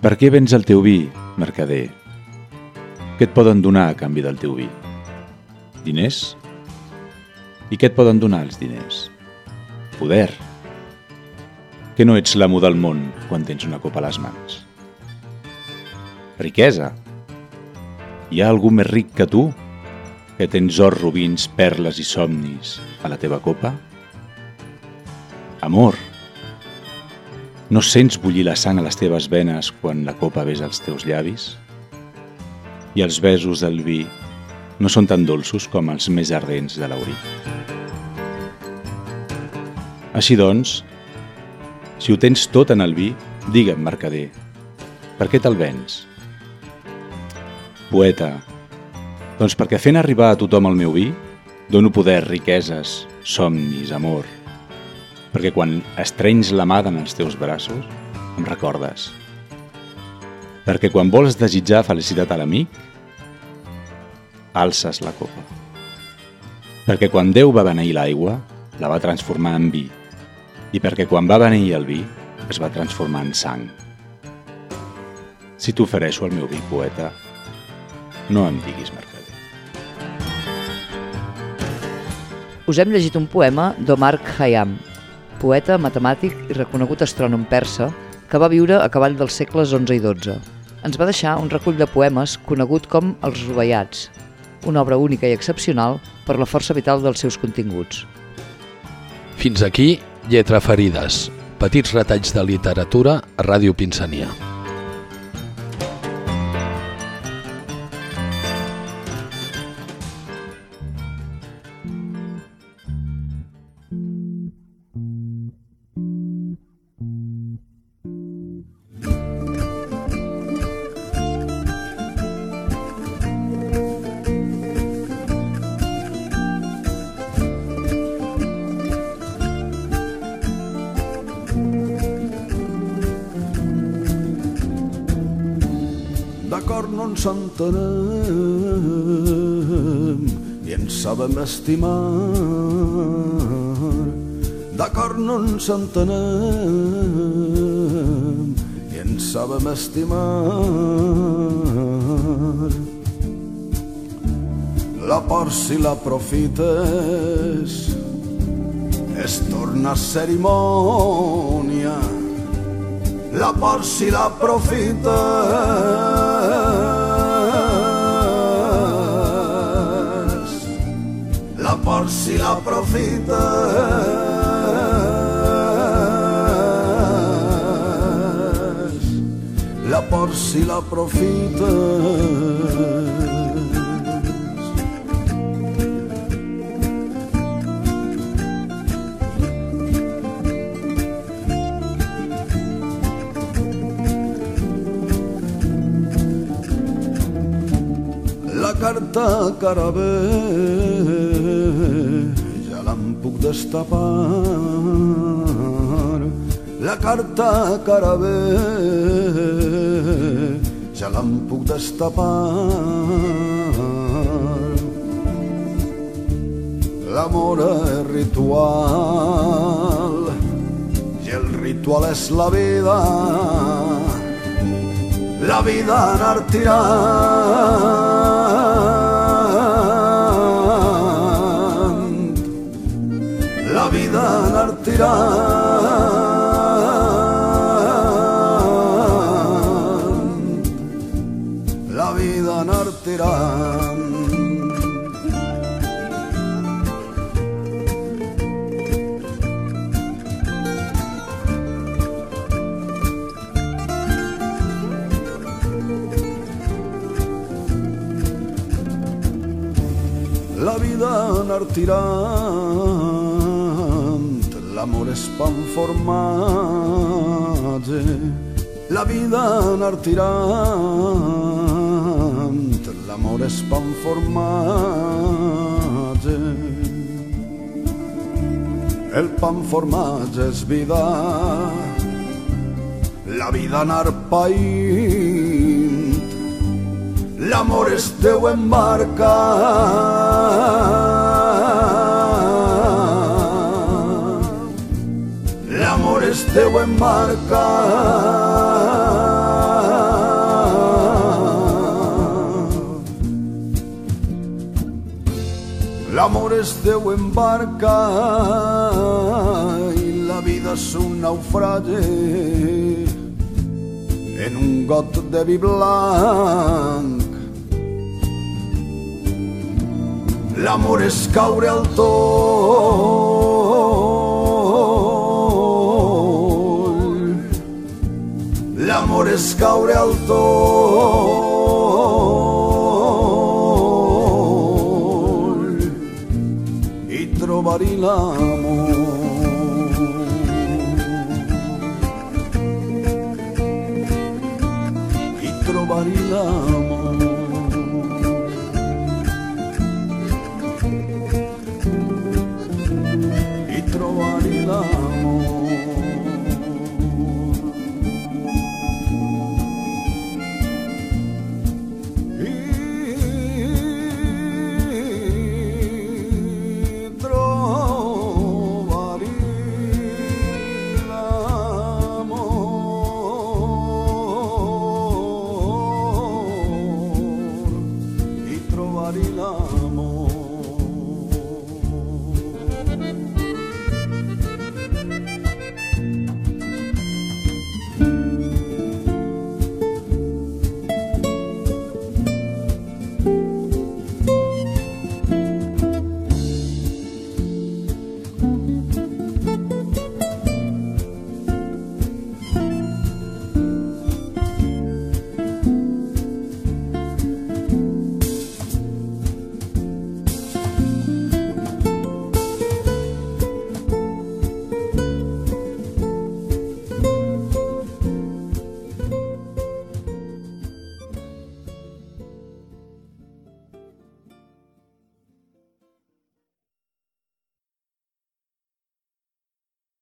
Per què vens el teu vi, mercader? Què et poden donar a canvi del teu vi? Diners? I què et poden donar els diners? Poder. Que no ets l'amo del món quan tens una copa a les mans. Riquesa. Hi ha algú més ric que tu? Que tens or, rubins, perles i somnis a la teva copa? Amor. No sents bullir la sang a les teves venes quan la copa besa els teus llavis? I els besos del vi no són tan dolços com els més ardents de l'aurí. Així doncs, si ho tens tot en el vi, digue'm, mercader, per què te'l vens? Poeta, doncs perquè fent arribar a tothom el meu vi, dono poder, riqueses, somnis, amor. Perquè quan estrenys la mà en els teus braços, em recordes. Perquè quan vols desitjar felicitat a l'amic, alces la copa. Perquè quan Déu va beneir l'aigua, la va transformar en vi. I perquè quan va beneir el vi, es va transformar en sang. Si t'ofereixo el meu vi, poeta, no em diguis mercader. Us hem llegit un poema d'Omar Khayyam, poeta, matemàtic i reconegut astrònom persa que va viure a cavall dels segles XI i XII. Ens va deixar un recull de poemes conegut com Els Rubaiats, una obra única i excepcional per la força vital dels seus continguts. Fins aquí, Lletra Ferides, petits retalls de literatura a Ràdio Pinsania. Ens entenem i ens sabem estimar. D'acord no ens entenem i ens sabem estimar. La por si l'aprofites es torna cerimònia la por si l'aprofites si la profitas, la por si la profitas. carta carabel l'en puc destapar la carta cara bé ja l'en puc destapar. L'amor és ritual i el ritual és la vida. La vida anar tirant la vida narterá. La vida nartirá l'amore spanformate, la vida n'artirante, l'amore spanformate. El pan formatge és vida, la vida anar païnt, l'amor es teu embarcat. de Huenmarca. L'amor és de Huenmarca i la vida és un naufragi en un got de vi blanc. L'amor és caure alto. l'amore scaure al tol i trovari l'amore i trovari l'amore